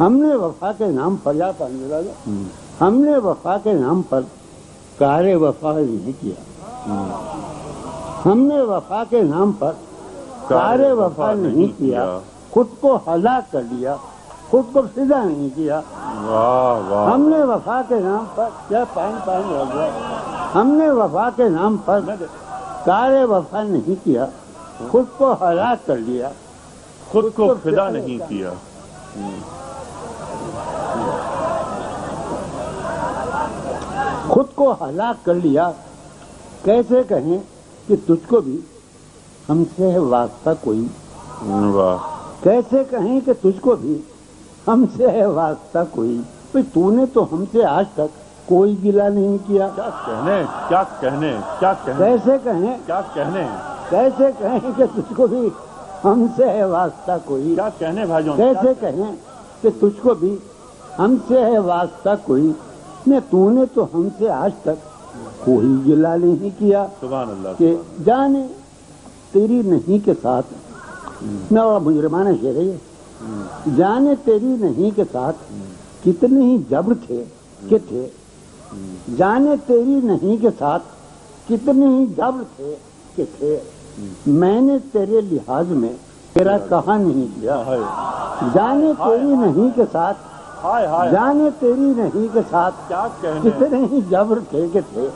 ہم نے وفا کے نام پر یا پانی ہم نے وفا کے نام پر کار وفا نہیں کیا۔ ہم نے وفا کے نام پر کار وفا نہیں کیا۔ خود کو ہلاک کر لیا خود کو سیدھا نہیں کیا ہم نے وفا کے نام پر کیا پانی پانی ہو گیا۔ ہم نے وفا کے نام پر کار وفا نہیں کیا۔ خود کو ہلاک کر لیا خود کو فدا نہیں کیا۔ خود کو ہلاک کر لیا کیسے کہیں کہ تجھ کو بھی ہم سے واسطہ کوئی کیسے کہیں کہ تجھ کو بھی ہم سے ہے واسطہ کوئی؟ بھئی تو نے تو ہم سے آج تک کوئی گلا نہیں کیا۔ کیا کہنے کیا کہنے کیا کہنے کیسے کہیں؟ کیا کہنے؟ کیسے کہیں کہ تجھ کو بھی ہم سے ہے واسطہ کوئی؟ کیا کہنے بھائی کیسے کہیں کہ تجھ کو بھی ہم سے ہے واسطہ کوئی؟ میں تو نے تو ہم سے آج تک کوئی گلا نہیں کیا سبحان اللہ کہ جانے تیری نہیں کے ساتھ۔ نہ مجرمانہ شعر ہے جانے تیری نہیں کے ساتھ کتنے ہی جبر تھے کہ تھے۔ جانے تیری نہیں کے ساتھ کتنے ہی جبر تھے کہ تھے۔ میں نے تیرے لحاظ میں تیرا کہا نہیں کیا۔ ہائے جانے تیری نہیں کے ساتھ جانے تیری نہیں کے ساتھ۔ کتنے ہی جبر تھے کہ تھے۔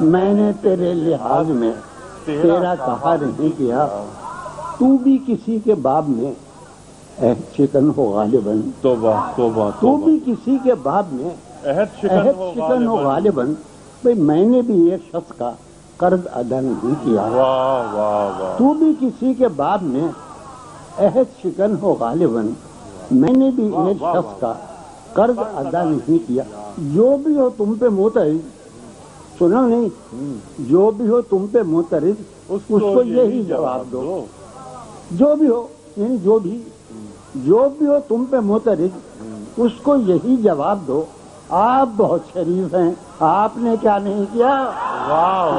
میں نے تیرے لحاظ میں تیرا کہا نہیں کیا۔ تو بھی کسی کے باب میں عہد شکن ہو غالباً۔ تو بھی کسی کے باب میں عہد شکن ہو غالباً۔ بھئی میں نے بھی ایک شخص کا قرض ادا نہیں کیا۔ تو بھی کسی کے باب میں عہد شکن ہو غالباً۔ میں نے بھی ایک شخص کا قرض ادا نہیں کیا۔ جو بھی ہو تم پہ موترز سنو نہیں۔ جو بھی ہو تم پہ موترز اس کو یہی جواب دو۔ جو بھی ہو یعنی جو بھی۔ جو بھی ہو تم پہ موترز اس کو یہی جواب دو۔ آپ بہت شریف ہیں۔ آپ نے کیا نہیں کیا؟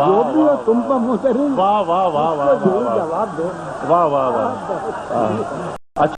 جو بھی ہو تم پہ موترز واہ واہ واہ اس کو واہ یہی جواب دو۔ واہ واہ واہ۔